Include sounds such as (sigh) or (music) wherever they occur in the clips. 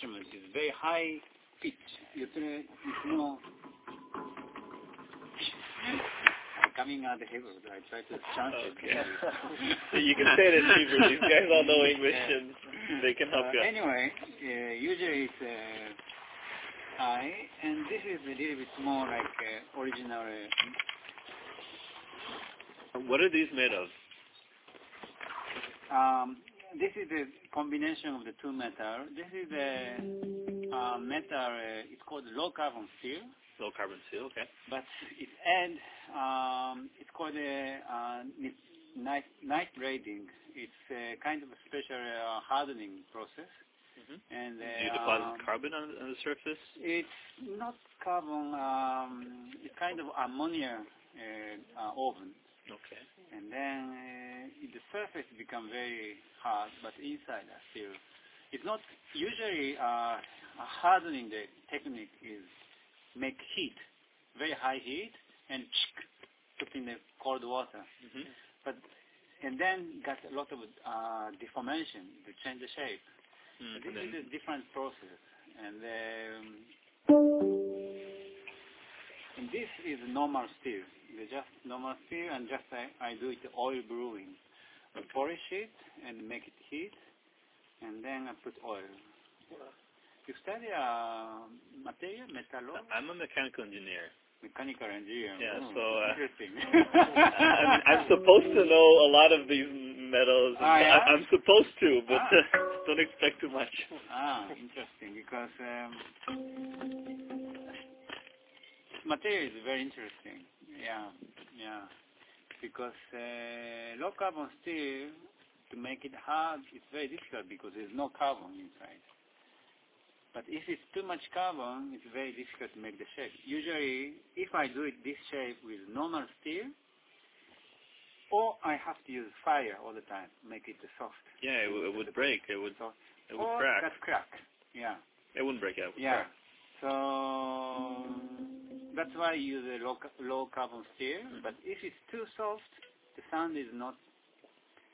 instrument is very high pitch. You more coming out of Hebrew. I try to translate. Okay. (laughs) you can say it in Hebrew. These guys all know English and they can help Uh, you. anyway, uh, usually it's uh, high, and this is a little bit more like uh, original. Uh, What are these made of? Um, this is the combination of the two metal. This is a uh, metal. Uh, it's called low carbon steel, Low carbon steel, okay. but it add. Um, it's called a ni- night nitriding. It's a kind of a special uh, hardening process. Mhm. And Do uh, you deposit um, carbon on, on the surface? It's not carbon. Um, it's kind of ammonia uh, uh, oven. Okay. and then uh, the surface become very hard, but inside are still. It's not usually uh, hardening. The technique is make heat, very high heat, and put in the cold water, hmm but and then got a lot of uh, deformation to change the shape. Mm, This is a different process, and um, this is normal steel. It's just normal steel, and just I, I do it oil brewing. I polish it and make it heat, and then I put oil. You study uh, material, metallo, I'm a mechanical engineer. mechanical engineer. Yeah, Oh, so, uh, interesting. (laughs) (laughs) I'm, I'm supposed to know a lot of these metals. Ah, yeah? I, I'm supposed to, but Ah. (laughs) don't expect too much. Ah, interesting because um, material is very interesting. Yeah, yeah. Because uh, low carbon steel, to make it hard, it's very difficult because there's no carbon inside. But if it's too much carbon, it's very difficult to make the shape. Usually, if I do it this shape with normal steel, or I have to use fire all the time, make it soft. Yeah, it, w- it would break. It would. Soft. It would or crack. That's crack. Yeah. It wouldn't break. It would Yeah. crack. So that's why I use a low, low carbon steel. But if it's too soft, the sound is not,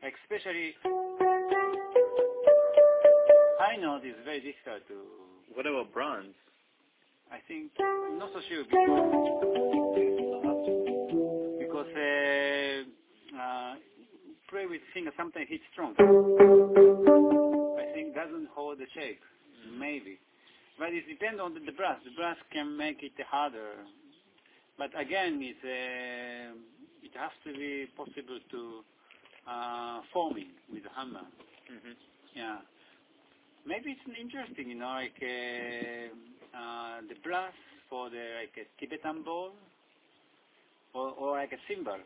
especially high note is very difficult to. What about bronze? I think not so sure because because uh, uh, play with finger sometimes hit strong. I think doesn't hold the shape. Maybe. But it depends on the, the brass. The brass can make it harder. But again, it, uh, it has to be possible to uh, forming with a hammer. hmm Yeah. Maybe it's interesting, you know, like uh, uh, the brass for the like a Tibetan bowl or, or like a cymbal.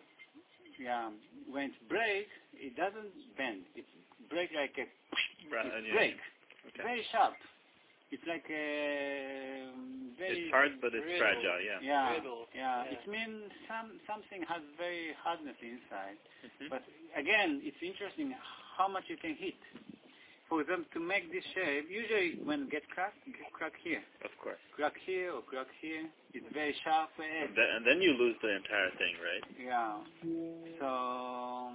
Yeah. When it breaks, it doesn't bend. It breaks like a yeah. break. Okay. Very sharp. It's like a very. It's hard, but it's brittle. fragile. Yeah. Yeah, Brittle, yeah. yeah. It means some something has very hardness inside. Mhm. But again, it's interesting how much you can hit. For them to make this shape, usually when it get crack, get crack here, Of course. crack here or crack here. It's very sharp edge. And then, and then you lose the entire thing, right? Yeah. So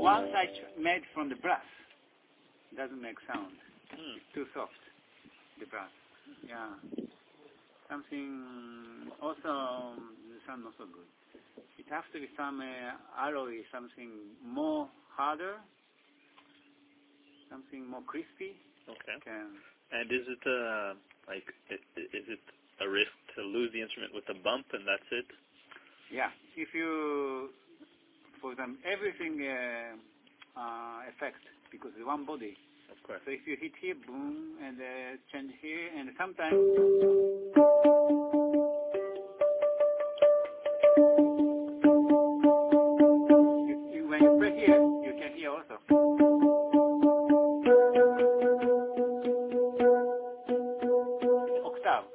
once I ch- made from the brass, it doesn't make sound. It's too soft. The brass. Yeah. Something also the sound not so good. It has to be some uh, alloy, something more harder, something more crispy. Okay. Can And is it uh like i- i- is it a risk to lose the instrument with a bump and that's it? yeah. If you, for example, everything uh, uh, affects because it's one body. Of course. So if you hit here, boom, and uh, change here, and sometimes... When you play here, you can hear also. Octave.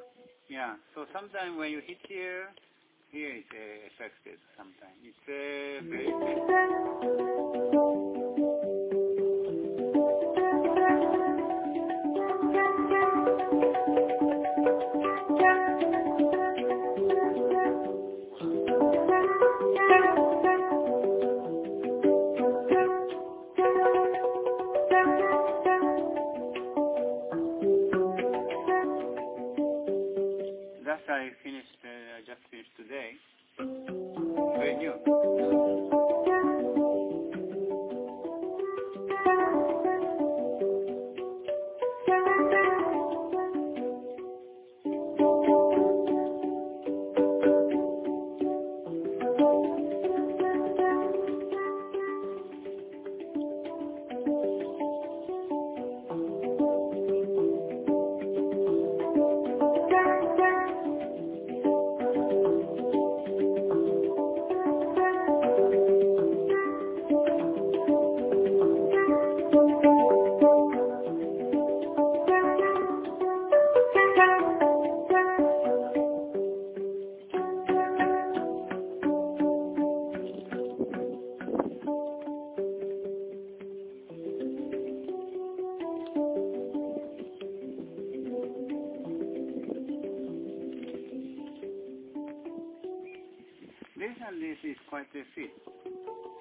Yeah, so sometimes when you hit here, here is uh, affected sometimes. It's uh, very... this is quite a fit,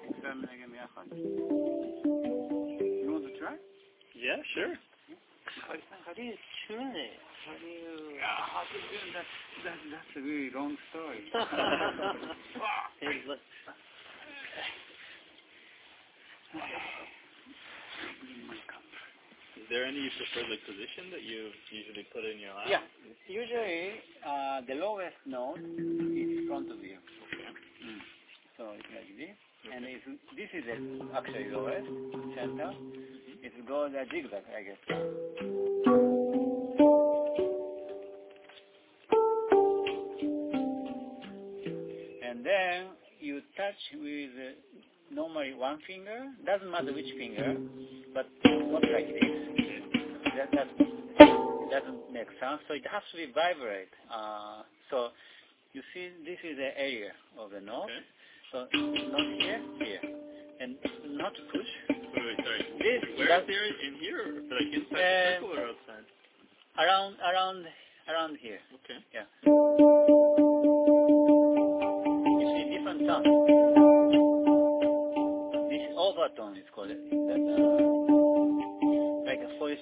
examining in You want to try? Yeah, sure. How do you tune it? How do you... Yeah, how to tune that, that, That's a really long story. (laughs) Is there any preferred position that you usually put in your hand? Yeah. Usually, uh, the lowest note is front of you. And this is the actually lowest center, it goes a zigzag, I guess. And then you touch with uh, normally one finger, doesn't matter which finger, but not like this. That, that doesn't make sense, so it has to be vibrate. Uh, so you see, this is the area of the note. Okay. So not here, here, and not push. Wait, wait, sorry. This Where is there in here, or like inside Uh, the circle or outside? around, around, around here.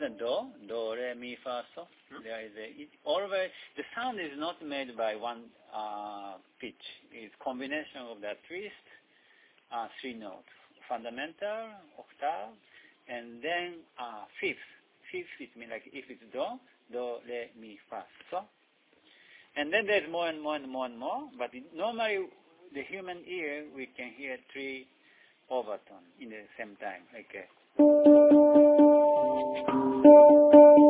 Instance, do, do, re, mi, fa, so. Hmm. There is a, it always, the sound is not made by one uh, pitch. It's combination of the twist, uh, three notes. Fundamental, octave, and then uh, fifth. Fifth it means like if it's do, do, re, mi, fa, so. And then there's more and more and more and more, but it, normally the human ear, we can hear three overtones in the same time. Like uh, this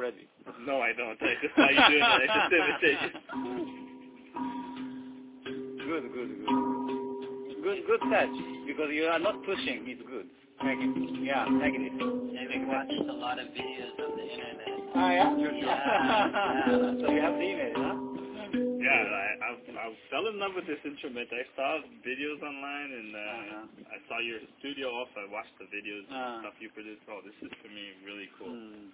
already. No, I don't. I just saw you doing it. I just imitated. Good, good, good. Good, good touch, because you are not pushing, it's good. Like, yeah, like this. David watched a lot of videos on the internet. Ah, yeah? Yeah. (laughs) so you have the image, huh? Yeah, I, I, I fell in love with this instrument. I saw videos online, and uh, Uh-huh. I saw your studio also. I watched the videos and stuff you produced. Oh, this is for me really cool. Hmm.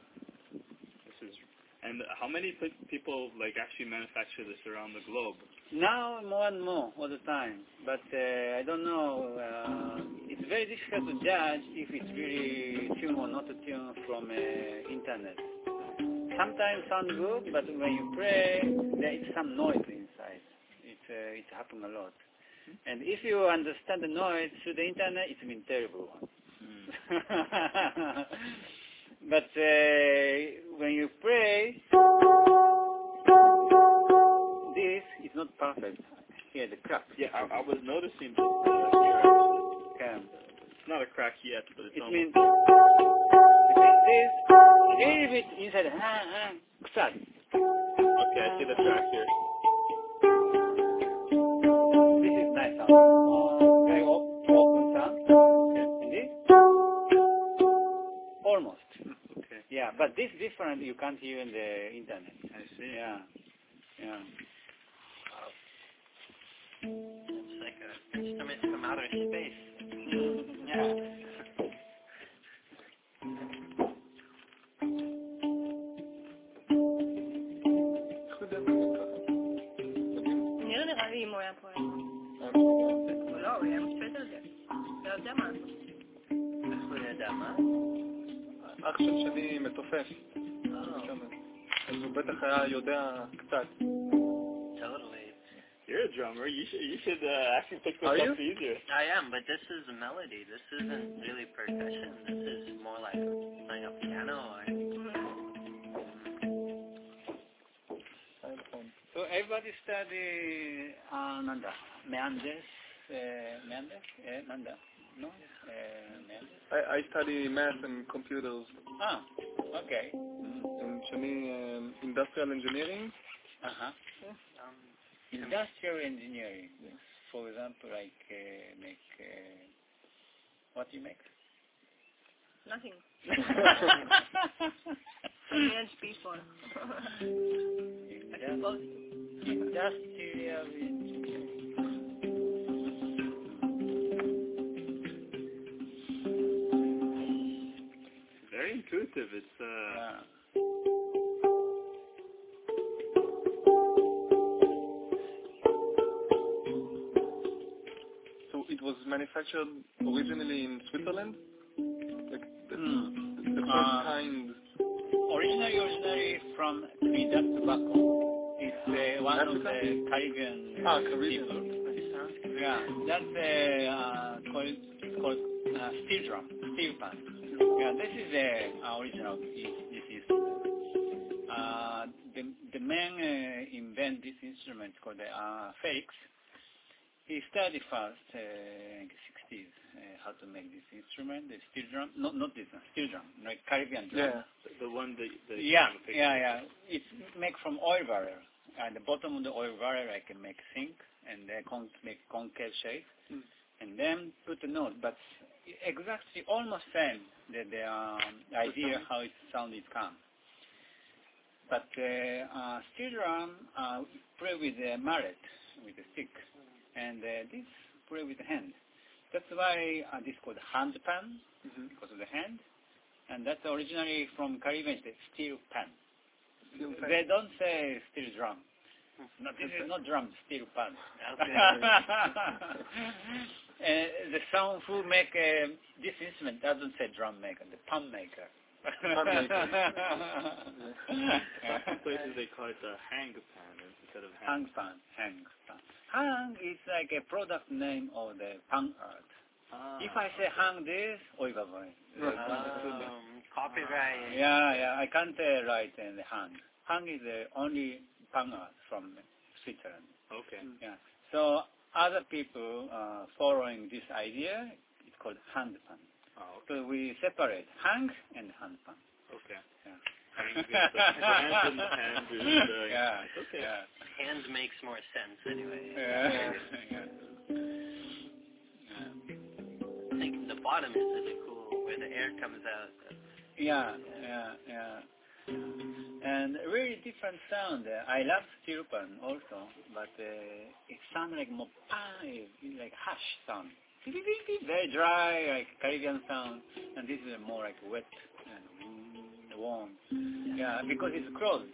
And how many people like actually manufacture this around the globe? Now more and more all the time, but uh, I don't know. Uh, it's very difficult to judge if it's really tuned or not tuned from uh, internet. sometimes sound good, but when you play, there is some noise inside. It uh, it happens a lot. And if you understand the noise through the internet, it's been terrible. (laughs) but uh, when you play, this is not perfect. Here, the crack. Yeah, I, I was noticing this. Uh. Yeah. It's not a crack yet, but it's It almost. means, it means this, a little bit inside, ah, ah, crack. Okay, I see the crack here. This is nice sound. Yeah, but this different you can't hear in the internet. I see. Yeah. Yeah. It's like an instrument from outer space. figure. I am, but this is a melody. This isn't really percussion. This is more like playing a piano or... So everybody study uh, Nanda, Meanders, uh, Meanders, uh, Nanda. No, uh, I, I study math and computers. Ah, okay. Mm, and Shani, um, industrial engineering. Uh-huh. Um, industrial engineering for example, like uh, make, uh, what do you make? Nothing. (laughs) Manage people. Exposed. Industrial. Very intuitive. It's uh. Yeah. Manufactured originally in Switzerland. Like the, Hmm. the first Ah. kind. Originally, originally from Trinidad Tobago. It's uh, one of the Caribbean Ah, Caribbean. people. Yeah, that's uh, uh, called called uh, steel drum, steel pan. Yeah, this is the uh, original. This is uh, the the man uh, invent this instrument called the uh, Felix. He studied first uh, in the 60s uh, how to make this instrument, the steel drum. Not not this one, steel drum, like Caribbean drum. Yeah. The, the one that, that Yeah, you have a picture yeah, yeah. It's made from oil barrel. At the bottom of the oil barrel, I can make sink and then con- make concave shape, Mm. and then put the note. But exactly almost same the, the um, idea how it sound it come. But uh, uh, steel drum uh, play with the mallet, with the stick, and uh, this play with the hand. That's why uh, this called hand pan Mhm. because of the hand, and that's originally from Caribbean, the steel pan. Steel pan. They don't say steel drum. No, this is not drum, steel pan. Uh, (laughs) the sound who make uh, this instrument doesn't say drum maker, the pan maker. Pan maker. (laughs) Some places they call it the hang pan instead of hang hang. pan, hang pan. Hang is like a product name of the pan art. Ah, If I say hang this, oy vavoy. (laughs) um, copyright. Yeah, yeah, I can't uh, write in the hang. Hang is the only PANArt from Switzerland. okay. Yeah. So other people uh, following this idea, it's called hand pan. Oh, okay. So we separate hang and hand pan. Okay. Yeah. Hang is and the hand is the. yeah. Okay. Yeah. Hand makes more sense anyway. Yeah. yeah. (laughs) I think the bottom is really cool, where the air comes out. Yeah, yeah, yeah. And really different sound. Uh, I love steel also, but uh, it sounds like more like hush sound. Very dry, like Caribbean sound, and this is more like wet warm. Yeah, because it's closed.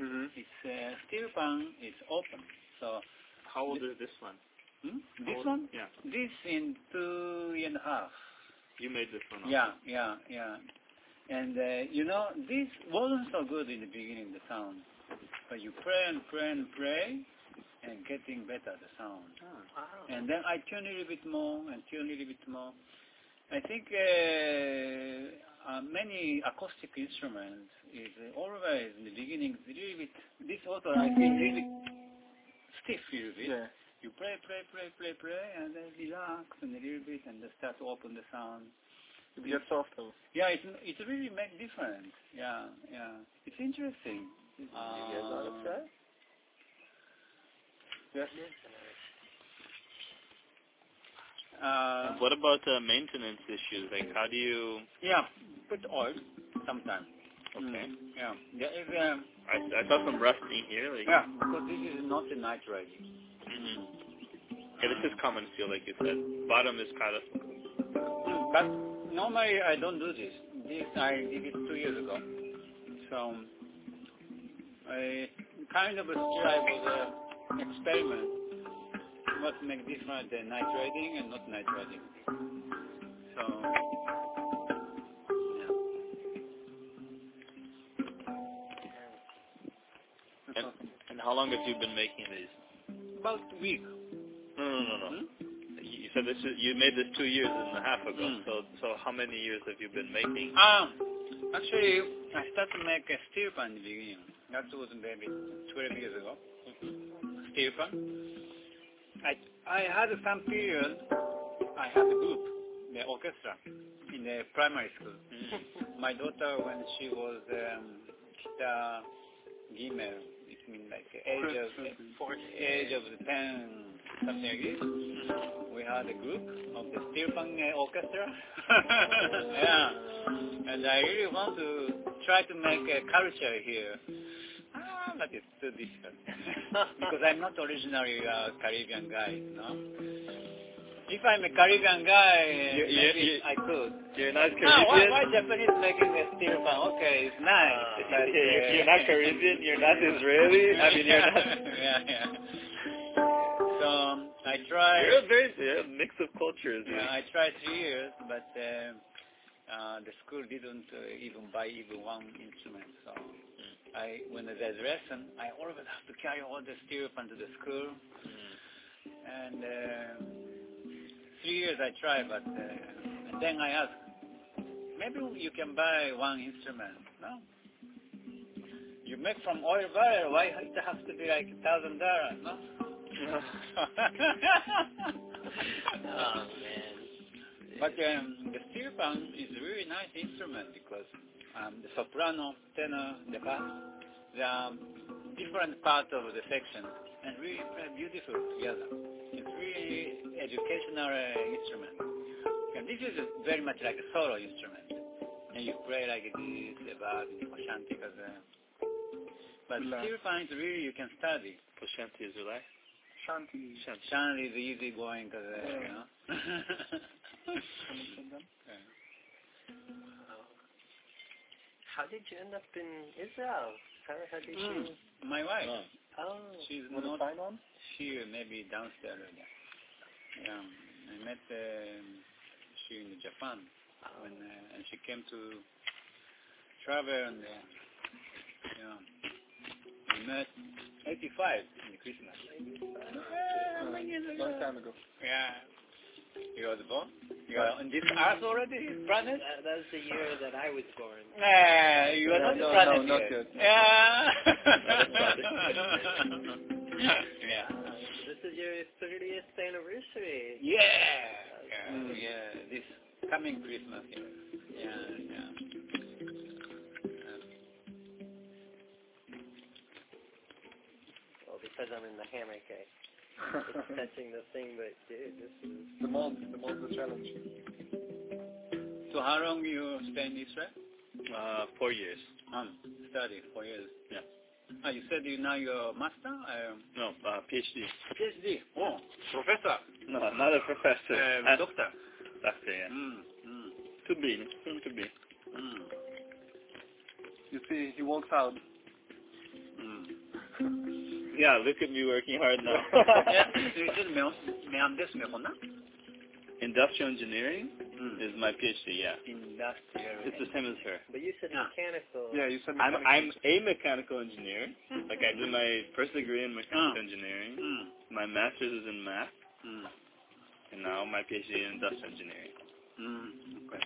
Mhm. It's uh, steel pan is open. So How old is this one? hmm? This old- one, Yeah. this in two and a half. You made this one. also. Yeah, yeah, yeah. And uh, you know, this wasn't so good in the beginning, the sound. But you pray and pray and pray, and getting better the sound. Wow. And then I tune a little bit more and tune a little bit more. I think uh, many acoustic instruments is uh, always in the beginning a little bit. This also I feel a little bit stiff a little bit. Yeah. You play, pray, pray, pray, pray, and then relax and a little bit, and then start to open the sound. It gets softer. Yeah, it it really make difference. Yeah, yeah, it's interesting. You guys want to Uh. Yes. Uh, What about uh, maintenance issues? Like, how do you? yeah, put oil sometimes. Okay. Mm, yeah, there is um, I, I saw some rusting here. Like, yeah, because this is not a night riding. hmm Yeah, this is common steel, like you said. Bottom is kind of. But normally I don't do this. This I did it two years ago. So I kind of strive with an experiment. What make different than nitriding and not nitriding. So And, and how long have you been making these? about a week. No, no, no, no. Hmm? You said this is, you made this two years and a half ago. Mm. So, so how many years have you been making? Um, actually, I started to make a steel pan in the beginning. That was maybe 12 years ago. Steel pan. I I had some period. I had a group, the orchestra, in the primary school. (laughs) My daughter, when she was um, kita gimel, it means like age of age of 10, something like this. We had a group of the steel uh, orchestra. (laughs) yeah. And I really want to try to make a culture here. It's too difficult. (laughs) because I'm not originally a Caribbean guy, no? If I'm a Caribbean guy, You- you- you- I could. You're not Ah, why, Caribbean. why Japanese making a steel pan? Okay, it's nice. (laughs) Uh, but, you're, you're not Caribbean. You're not Israeli. (laughs) I mean, you're not. yeah, yeah. So I tried. You're a very you're a mix of cultures. Yeah, I tried three years, but uh, uh, the school didn't uh, even buy even one instrument. So I, when there's lesson, I always have to carry all the pan to the school. And uh, three years I tried, but uh, and then I asked, maybe you can buy one instrument, no? You make from oil barrel, why it has to be like a thousand dollars, no? (laughs) Oh man. But um, the steel pan is a really nice instrument because um, the soprano, tenor, the bass, they are different parts of the section and really play beautiful together. It's really educational uh, instrument. And this is very much like a solo instrument. And you play like this, the bass, the shanty, uh, but Relax. steel pan really you can study. Poshanti is relaxed. Shanti. Shanti. Shanty is easy going, cause, uh, you know. (laughs) How did you end up in Israel? How, how did Mm. you? My wife, Oh. she's Want to not sign on? here, maybe downstairs. Yeah, yeah. I met um, she in Japan when uh, and she came to travel and uh, yeah, we met 85 in the Christmas. Yeah, years. Long time ago. Yeah. You was born? You are on this earth already, this planet? That, that was the year that I was born. Nah, you are No, not no, planet no, not yet. yet. Yeah. (laughs) yeah. This is your 30th anniversary. Yeah. Yeah, Mm. yeah. This coming Christmas. Yeah. Yeah. yeah. Well, because I'm in the hammock, I, it's (laughs) touching the thing, but dude, this is. The mold, the mold the challenge. So how long you stay in Israel? Uh, four years. Um, study four years. Yeah. Ah, you said you now you're a master, um, No, uh, PhD. PhD. Oh, professor, No, not a professor. uh, Uh, doctor. doctor, yeah. Mm, mm, To be, soon to be. mm, You see, he walks out. Yeah, look at me working hard now. (laughs) Industrial engineering mm. is my PhD, yeah. Industrial. It's the same as her. But you said yeah. mechanical. Yeah, you said mechanical. I'm, I'm a mechanical engineer. (laughs) like I did my first degree in mechanical hmm. engineering. Mm. My master's is in math. Hmm. And now my PhD in industrial engineering. Hmm. Okay.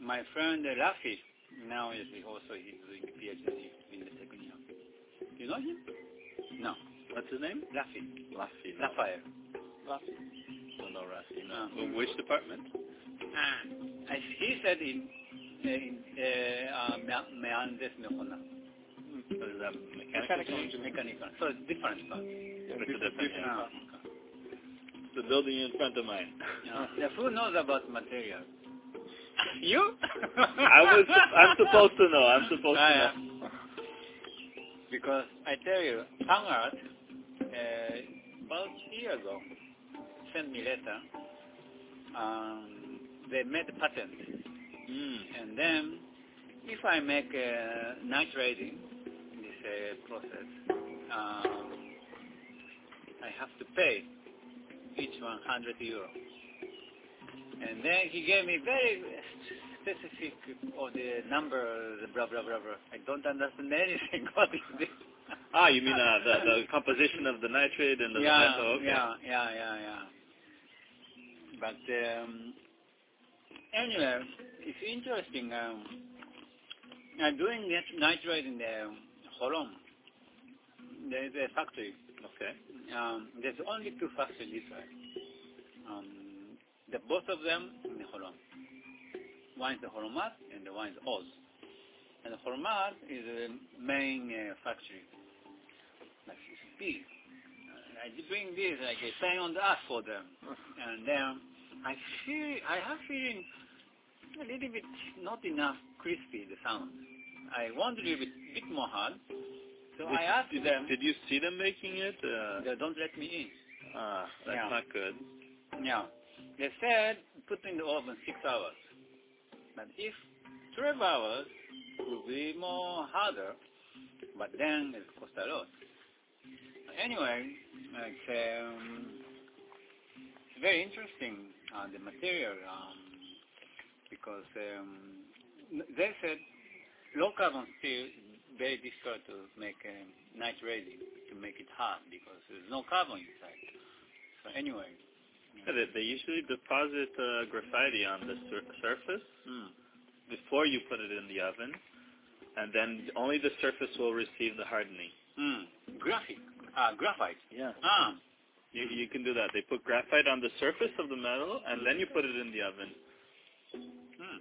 My friend uh, Rafi now is also he's doing PhD in the second year. You know him? No. What's his name? Rafi. Laffy. No. Lafayette. Laffy. No, no, Rafi. No. Which department? Ah, he said in uh, uh, meanders mechana. Hmm. So. So it's different it's different. part. Ah, the building in front of mine. (laughs) Yeah. Who knows about material? (laughs) you? I was. I'm supposed to know. I'm supposed ah, to know. Yeah. Because I tell you, Sangart, uh, about a year ago, sent me letter. Um, they made a patent. Mm. And then, if I make uh, night this uh, process, um, I have to pay each 100 euro. And then he gave me very specific of the number, the blah, blah, blah, blah. I don't understand (laughs) anything. what is this? Ah, you mean uh, the the composition of the nitrate and the yeah, metal? Okay. yeah, yeah, yeah, yeah. But um, anyway, it's interesting. Um, I'm doing nitrate in the Holon. There's a factory. Okay. Um, there's only two factories Israel. Um, the both of them in the Holon. One is the Holomat and the one is Oz. And the Holomat is the main uh, factory. Like big. Uh, I bring this like a pain on the ass for them. And then I feel I have feeling a little bit not enough crispy the sound. I want a little bit, bit more hard. So Did- I asked did, them. Did you see them making it? Uh, They don't let me in. ah, that's Yeah. not good. Yeah. They said put in the oven six hours. But if 12 hours will be more harder, but then it costs a lot. Anyway, like, um, it's very interesting, uh, the material, um, because um, they said low carbon steel is very difficult to make um, night ready, to make it hard, because there's no carbon inside. So anyway, they, they usually deposit uh, graphite on the sur- surface mm. before you put it in the oven, and then only the surface will receive the hardening. Mm. Graphic, uh, graphite. Yeah. Ah, You, you can do that. They put graphite on the surface of the metal, and then you put it in the oven, mm.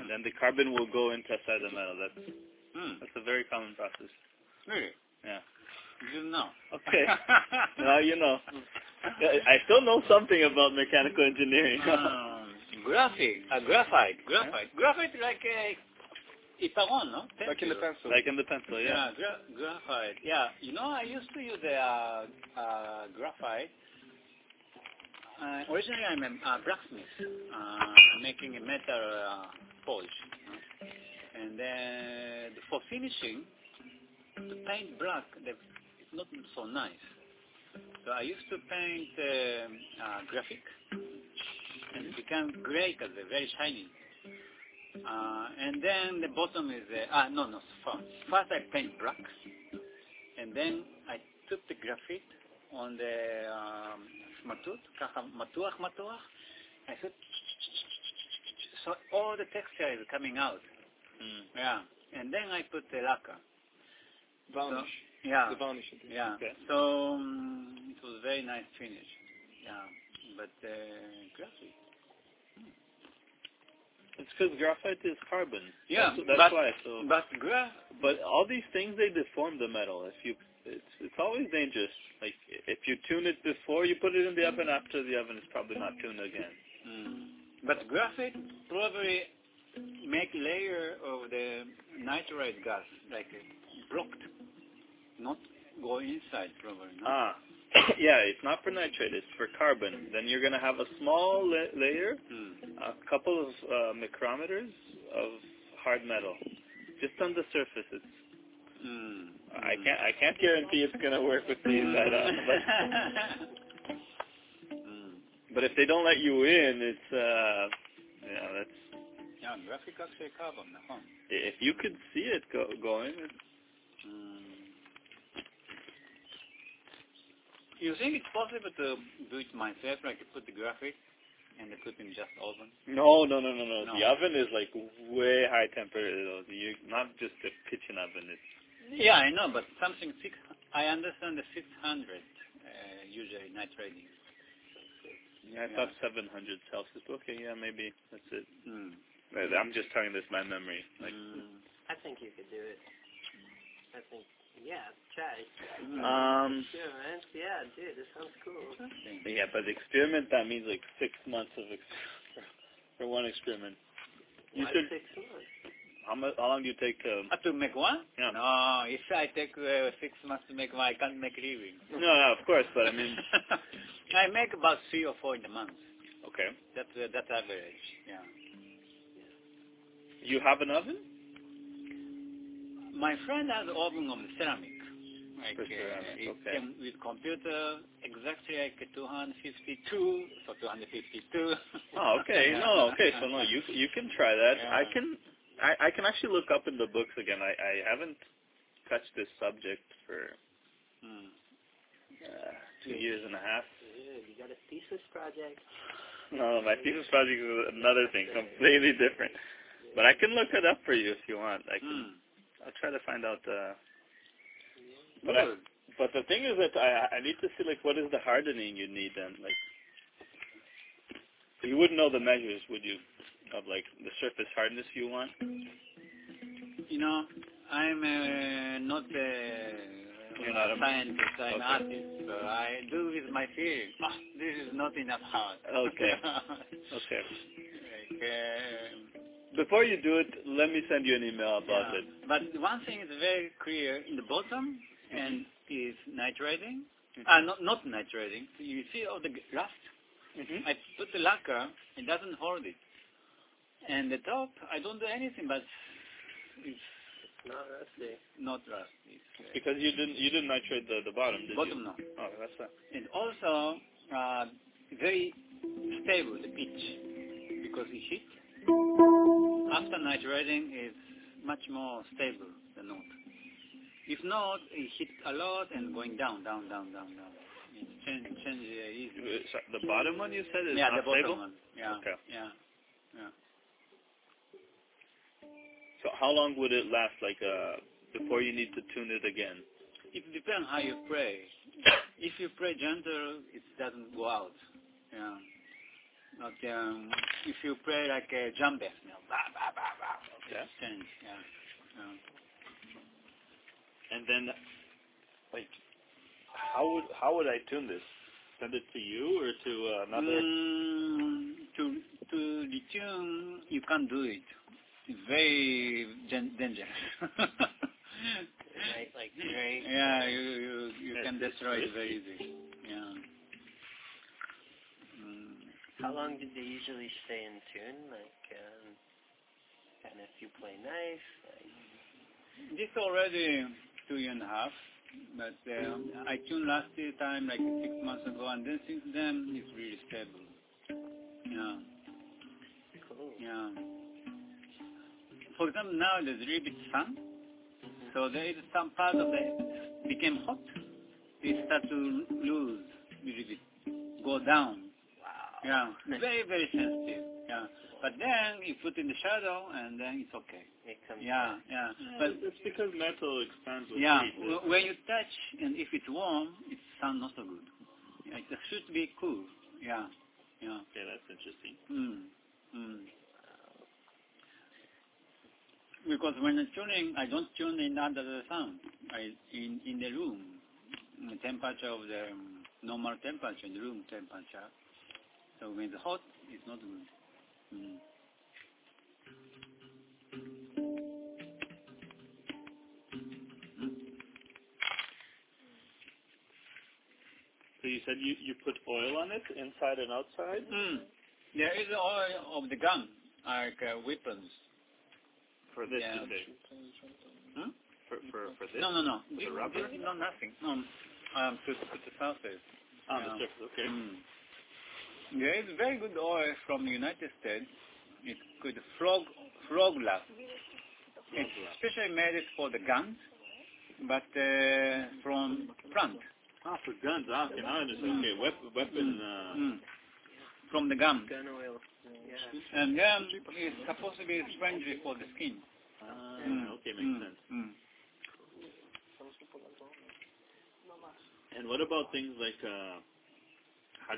and then the carbon will go into inside the metal. That's Mm. that's a very common process. Really? Yeah. You didn't know. Okay. (laughs) Now you know. I still know something about mechanical engineering. um, graphic, uh, graphite, graphite, graphite like a iparon, no? Like in the pencil. like in the pencil, yeah. Yeah, gra- graphite. Yeah, you know, I used to use the uh, uh, graphite. Uh, originally, I'm a uh, blacksmith, uh, making a metal uh, forge. And then for finishing, to paint black, it's not so nice. So I used to paint um, uh, graphic, and it became gray because they're very shiny. Uh, and then the bottom is, uh, ah, no, no, first. First I paint black, and then I took the graphite on the um, סמטוט, ככה מתוח מתוח, I said, so all the texture is coming out. Mm. Yeah. And then I put the lacquer. Varnish. yeah. The varnish. Yeah. Okay. So um, it was a very nice finish. Yeah. But uh, graphite. It's because graphite is carbon. Yeah, That's, that's but- why. So, But graph. but all these things they deform the metal. If you, it's it's always dangerous. Like if you tune it before you put it in the oven, after the oven, it's probably not tuned again. Mm. But graphite probably make layer of the nitrate gas like blocked, not go inside probably. No? Ah, (coughs) yeah, it's not for nitrate, it's for carbon. Then you're going to have a small la layer, hmm. a couple of uh, micrometers of hard metal, just on the surface. It's mm. I can't I can't guarantee it's going to work with these. I don't, but, uh, (laughs) hmm. but if they don't let you in, it's uh, yeah, that's. Yeah, if you could see it go, going, it's You think it's possible to do it myself, like to put the graphic and put in just oven? no, no, no, no, no, No. The oven is like way high temperature. though. You not just a kitchen oven. It's Yeah, I know, but something six. I understand the 600 uh, usually nitriding. yeah, I Yeah. thought 700 Celsius. Okay, yeah, maybe that's it. Mm. Right, I'm just telling this my memory. Like, Mm. I think you could do it. I think, yeah, try. Um, Sure. Yeah, dude, this sounds cool. yeah, but experiment that means like six months of ex- for one experiment. You Why should. six months? How, mu- how long do you take to? Uh, to make one? Yeah. No, if I take uh, six months to make one, I can't make living. No, no, of course, but I mean, (laughs) I make about three or four in a month. okay. That's uh, that's average. Yeah. You have an oven? My friend has oven of ceramic. Like, uh, ceramic, it okay. with computer exactly like 252, so 252. Oh, okay. (laughs) No, okay. So no, you you can try that. Yeah. I can I I can actually look up in the books again. I I haven't touched this subject for Hmm. uh, two years and a half. Dude, you got a thesis project. No, my thesis project is another thing, completely different. But I can look it up for you if you want. I can. Hmm. I'll try to find out. Uh, but I, but the thing is that I I need to see like what is the hardening you need then like. You wouldn't know the measures, would you, of like the surface hardness you want? You know, I'm uh, not a, You're not a- scientist, I'm Okay. artist, so I do with my feeling. Ah, this is not enough hard. Okay. (laughs) Okay. like, uh, Before you do it, let me send you an email about yeah. it. But one thing is very clear in the bottom, and is nitrating. Uh, not not nitrating. You see all the rust. Mm-hmm. I put the lacquer, it doesn't hold it. And the top, I don't do anything, but it's Not rusty. not rust. It's uh, Because you didn't you didn't nitrate the the bottom, did bottom you? Bottom, no. Oh, that's a, And also uh, very stable the pitch because it heat. After nitriding is much more stable the note. If not, it hit a lot and going down, down, down, down, down. It change change uh, easy. uh, so the bottom one you said is yeah, not the bottom stable. one. Yeah. Okay. Yeah. Yeah. So how long would it last? Like uh, before you need to tune it again? It depends how you pray. (coughs) if you pray gentle, it doesn't go out. Yeah. But um, if you pray like a djembes, you know, bah, bah, bah, bah, Okay. it change. Yeah. yeah. And then, like, how would how would I tune this? Send it to you or to uh, another? Mm, to to retune, you can't do it. It's very dangerous. (laughs) Right, like very. (laughs) yeah, you you, you can destroy it very easy. Yeah. Mm. How long did they usually stay in tune? Like, um, and if you play nice, like, This already two year and a half, but um, I tuned last year time like six months ago, and then since then it's really stable. Yeah, cool. yeah. For example, now there's a little bit sun, so there is some part of it became hot. It start to lose a little bit, go down. Wow. Yeah, very very sensitive. Yeah, but then you put in the shadow, and then it's okay. It comes Yeah, yeah. But it's because metal expands with Yeah, heat. when you touch and if it's warm, it sounds not so good. It should be cool. Yeah, yeah. Okay, that's interesting. Mm. Mm. Because when I'm tuning, I don't tune in under the sound. I in in the room, the temperature of the um, normal temperature, the room temperature. So when it's hot, it's not good. So you said you you put oil on it inside and outside. Mm. There is oil of the gun, like uh, weapons. For this, Yeah. Hmm? For for for this? No, no, no. For the rubber? not nothing. No, um, to, to the surface. On Yeah. the surface. Okay. Mm. There is very good oil from the United States. It's called frog Frog Lube. It's specially made it for the guns, but uh, from front. Ah, for guns. Ah, okay, now I understand. Okay, weapon, weapon. Uh, Mm. From the gun. Gun oil. Yeah. And then it's supposed to be friendly for the skin. ah, Mm. okay, makes Mm. sense. Mm. And what about things like, uh, how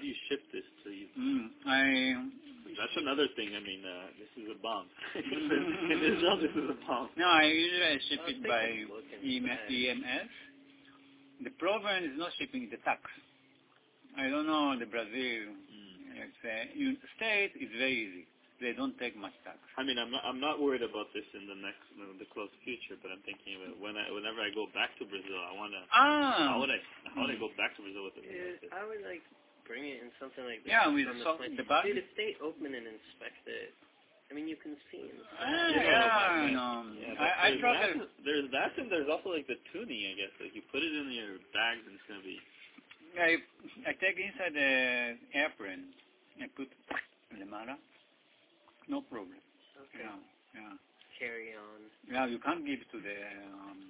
do you ship this to you? Mm. I That's another thing. I mean, uh, this is a bomb. (laughs) (laughs) In Israel, this is a bomb. no, I usually ship I'll it by a look EM- inside. EMS. The problem is not shipping the tax. I don't know the Brazil. Mm. It's, uh, in States, it's very easy. They don't take much tax. I mean, I'm not, I'm not worried about this in the next, in the close future, but I'm thinking of it when I, whenever I go back to Brazil, I want to, Ah, how would I, how would I go back to Brazil with a thing like It, this? I would like bring it in something like this. Yeah, with from the the bag. Dude, if they open it and inspect it, I mean, you can see inside. Ah, Yeah, yeah, yeah. no. Yeah, I, I there's, that, there's that, and there's also like the tuning, I guess. Like you put it in your bags, and it's gonna be. I I take inside the airplane. I put lemara. No problem. Okay. Yeah, yeah. Carry on. Yeah, you can't give to the um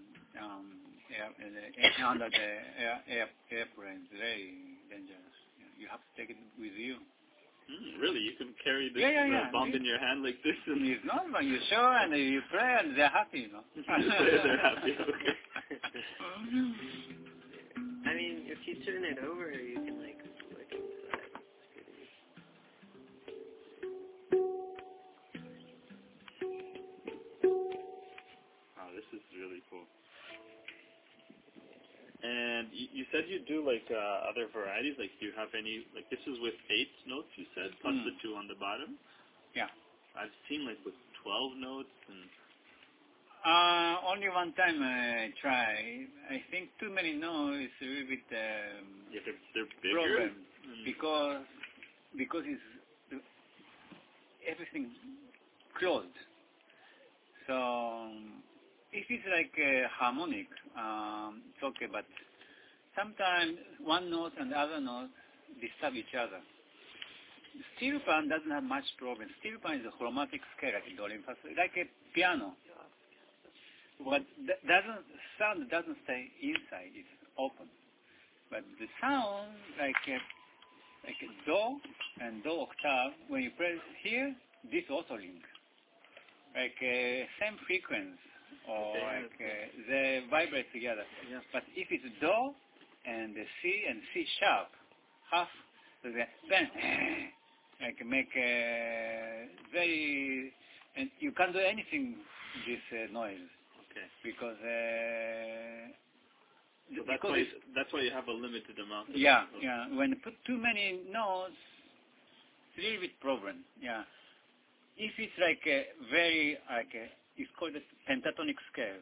um air, uh, the under the air, air airplane. It's very dangerous. Yeah, You have to take it with you. Mm, really, you can carry this Yeah, yeah, yeah. bomb in your hand like this, and It's not, but you show and you pray and they're happy, you know. (laughs) they're happy. Okay. (laughs) I mean, if you turn it over, you can like look inside. It's. Oh, this is really cool. And you, you said you do like uh, other varieties. Like, do you have any? Like, this is with eight notes. You said plus Mm. the two on the bottom. Yeah. I've seen like with twelve notes and. Uh, only one time I try. I think too many no is a little bit um, Yeah, they're, they're bigger. problem Mm. because because it's everything closed. So if it's like a harmonic, um, it's okay. But sometimes one note and the other note disturb each other. Steel pan doesn't have much problem. Steel pan is a chromatic scale like a like a piano. What doesn't sound doesn't stay inside; it's open. But the sound, like a, like a do and do octave, when you press here, this also link, like uh, same frequency, or Okay, uh, they vibrate together. But if it's do and the C and C sharp, half, then (sniffs) like make a very, and you can't do anything this uh, noise Okay. because uh, So that's why that's why you have a limited amount. Of yeah of- yeah when you put too many notes, it's a little bit problem. Yeah, if it's like a very like a, it's called a pentatonic scale.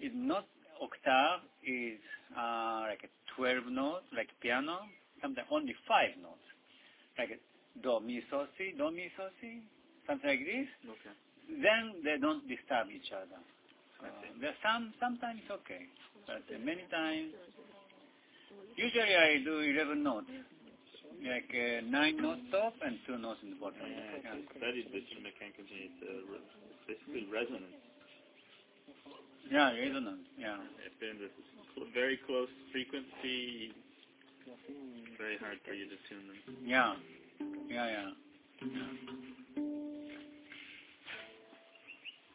It's not octave. it's uh, like a twelve notes like piano. Sometimes only five notes, like a do mi so si do mi so si something like this. Okay. Then they don't disturb each other. Uh, there's some sometimes it's okay, but uh, many times. Usually I do 11 notes, like uh, nine notes top and two notes in the bottom. Yeah, Yeah. I studied this in mechanical engineering. It's uh, re- basically resonance. Yeah, resonance. Yeah. If in this cl- very close frequency, very hard for you to tune them. Yeah. Yeah, yeah. yeah.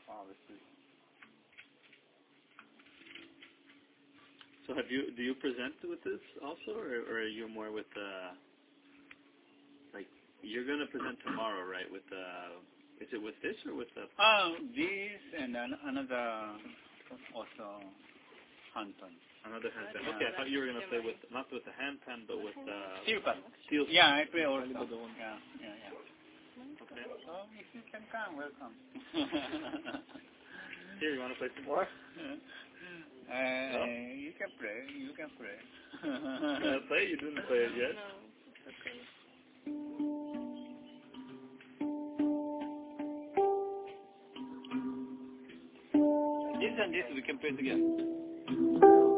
Wow, this is. So have you do you present with this also, or, or are you more with uh you're gonna present tomorrow, right? With uh, is it with this or with the? Oh, this and an, another also handpan. Another hand pan. Okay, I thought you were gonna play with not with the hand pan, but with uh, Steel pan. steel. Yeah, I play also. Yeah, yeah, yeah. Okay. So if you can come, welcome. (laughs) Here, you wanna play some more? Uh, you can play. You can play. You play? You didn't play it yet. (laughs) This and this we can play together.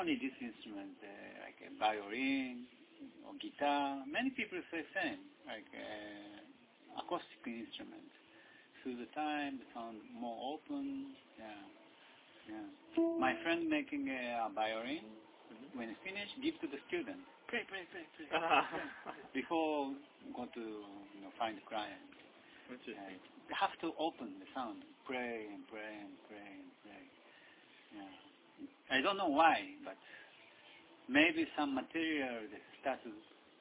Only this instrument, uh, like a violin or guitar. Many people say same, like uh, acoustic instrument. Through the time, the sound more open. Yeah. Yeah. My friend making a, violin. When finished, give to the student. Play, play, play, play. (laughs) (laughs) Before go to you know find the client. Uh, you have to open the sound. Pray and pray and pray and pray. Yeah. I don't know why, but maybe some material that start to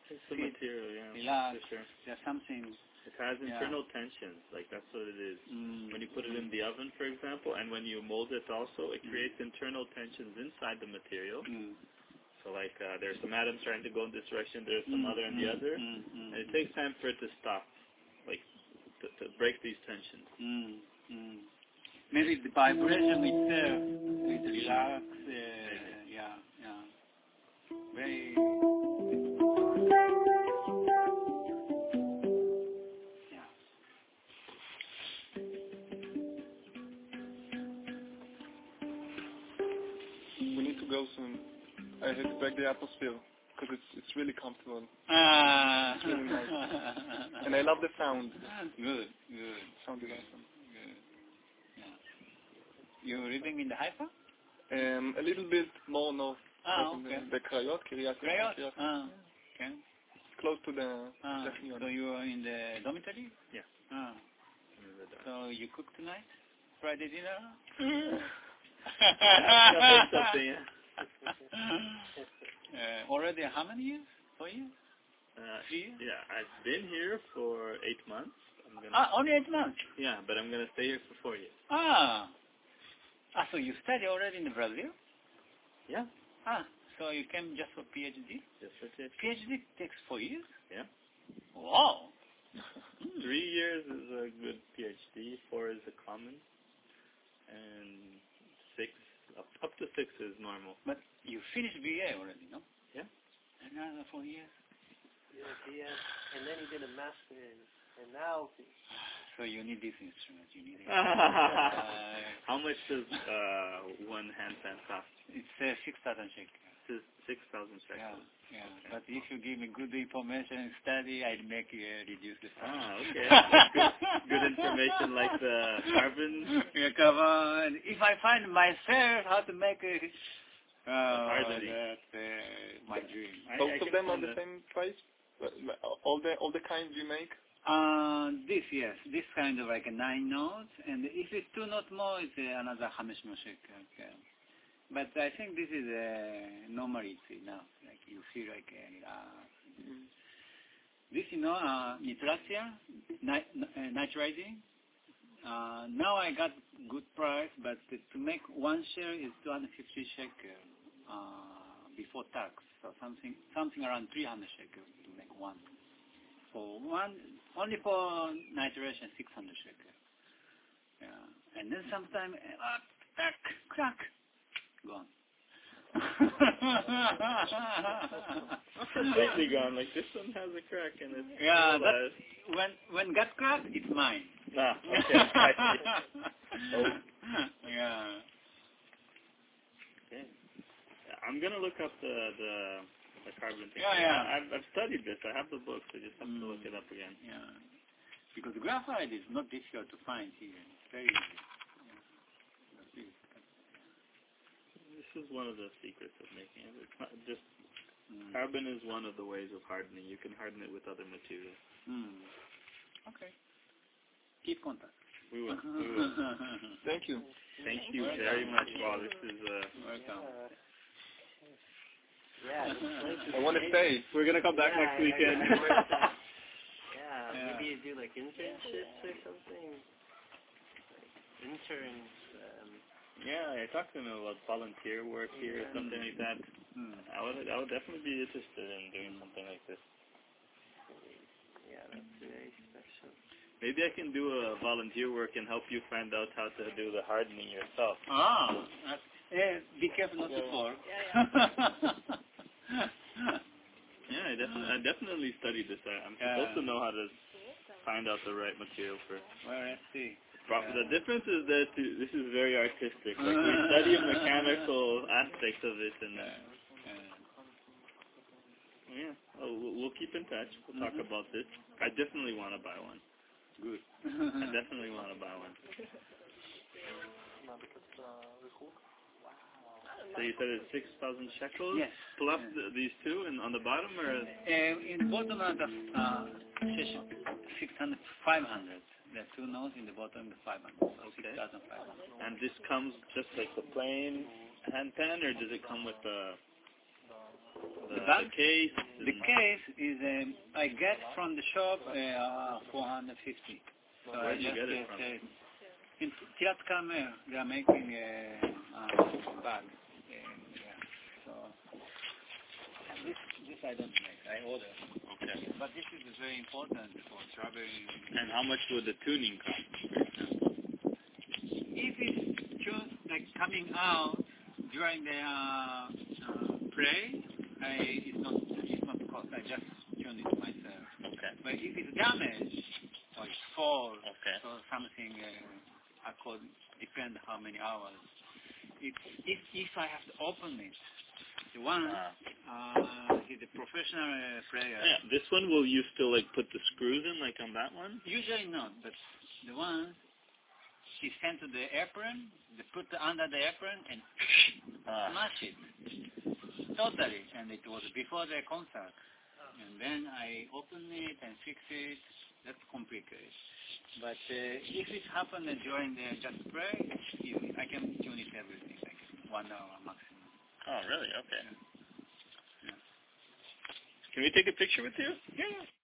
It's the material, yeah, relax. for sure. there's something. It has Yeah. internal tensions, like that's what it is. Mm, When you put it in the oven, for example, and when you mold it also, it creates internal tensions inside the material. mm, So like uh, there's some atoms trying to go in this direction, there's some mm, other in the mm, other, mm, mm, and it takes time for it to stop, like to, to break these tensions. Maybe the vibration itself it relax. Uh, yeah, yeah. Very. Yeah. We need to go soon. I had to break the atmosphere because it's it's really comfortable Ah. It's really nice. and I love the sound. good, good, Sound is awesome. You're living in the Haifa? Um, a little bit more north. Ah, the- okay. The Krayot, Kiryat Krayot? Ah, okay. Close to the Ah, so you are in the dormitory? Yeah. Ah, so you cook tonight? Friday dinner? Something, (laughs) (laughs) yeah. already how many years? Four years? Uh, Three years? yeah, I've been here for eight months. I'm gonna, Ah, only eight months. yeah, but I'm gonna stay here for four years. Ah. Ah, so you study already in Brazil? Yeah. Ah, so you came just for PhD? Yes, that's it. PhD takes four years? Yeah. Wow. (laughs) Three years is a good PhD. Four is a common, and six up up to six is normal. But you finished BA already, no? Yeah. And another four years. Yeah, DS, and then he did a master's, and now (sighs) So you need this instrument. You need it. (laughs) How much does uh, one handpan cost? It's uh, six thousand shekels. Six six thousand Yeah, shekels. yeah. But if you give me good information and study, I'd make you uh, reduce the price. Ah, okay. Good, good information like the carbon. (laughs) Yeah, come on. If I find myself how to make a uh, hardening. that uh, my dream. Both I of them are find the same price? Uh, All the all the kinds you make? Uh, this yes, this kind of like a nine notes, and if it's two notes more, it's uh, another hamish shekel. Okay. But I think this is uh, normally it's. Like you feel like uh, this, you know, uh, nitratia, nit- uh. Uh, now I got good price, but to make one share is 250 shekel uh, before tax, so something something around 300 shekel to make one. For one, only for nitration, 600 shekel. Yeah, and then sometime, uh, crack, crack, gone. (laughs) Completely gone. Like this one has a crack in it. Yeah, that- when when got cracked, it's mine. Ah, okay. (laughs) Oh. Yeah. Okay. I'm gonna look up the the, the carbon thing. Yeah, yeah. I, I've, I've studied this. I have the books. I just have to Mm. look it up again. Yeah. Because graphite is not difficult to find here. It's very easy. This is one of the secrets of making it. It's not just Mm. carbon is one of the ways of hardening. You can harden it with other materials. Mm. Okay. Keep contact. We will. (laughs) We will. Thank you. Thank you very much. Wow, this is. Uh, Welcome. yeah, this place is I want to amazing. stay. we're gonna come back Yeah, next I- I- weekend. I worked at- yeah, Yeah. maybe you do like internships or something. Like interns. Um, yeah, I talked to him about volunteer work here or something like that. Mm. I would. I would definitely be interested in doing something like this. yeah, that's very special. Maybe I can do a volunteer work and help you find out how to do the hardening yourself. Ah. that's- eh, be careful not to Yeah. fall. (laughs) Yeah, I definitely, I definitely studied this. I, I'm Yeah. supposed to know how to find out the right material for. well, let's see. Yeah. The difference is that this is very artistic. Like we (laughs) study a mechanical aspect of it, and Yeah. uh, Yeah. yeah, oh, we'll, we'll keep in touch. We'll talk Mhm. about this. I definitely want to buy one. Good. I definitely want to buy one. (laughs) So you said it's six thousand shekels yes. plus Yeah. the, these two, and on the bottom, or Uh, in bottom of the uh, 600, 500. There are two notes in the bottom, the 500. So Okay. 6,500. and this comes just like the plain hand pan, or does it come with the the, The bag? the case? The case is um, I get from the shop uh, 450. So Where I do you just get it uh, from? say- in Tirat Carmel, they are making a uh, bag. Uh, yeah. So this I don't make. I order. Okay. But this is very important for traveling. And how much would the tuning cost? If it's just like coming out during the uh, uh, play, I, it's not it's not cost. I just tune it myself. Okay. But if it's damaged or it's fall Okay. or something, uh, I could depend how many hours. If if if I have to open it, one Ah. uh, he's a professional uh, player. Yeah, this one will you still like put the screws in like on that one? Usually not, but the one she sent to the apron, they put under the apron and Ah. smash it totally. And it was before the concert. And then I open it and fix it. That's complicated. But uh, if it happened during the just play. I can tune it everything, like one hour maximum. Oh, really? Okay. Can we take a picture with you? Yeah.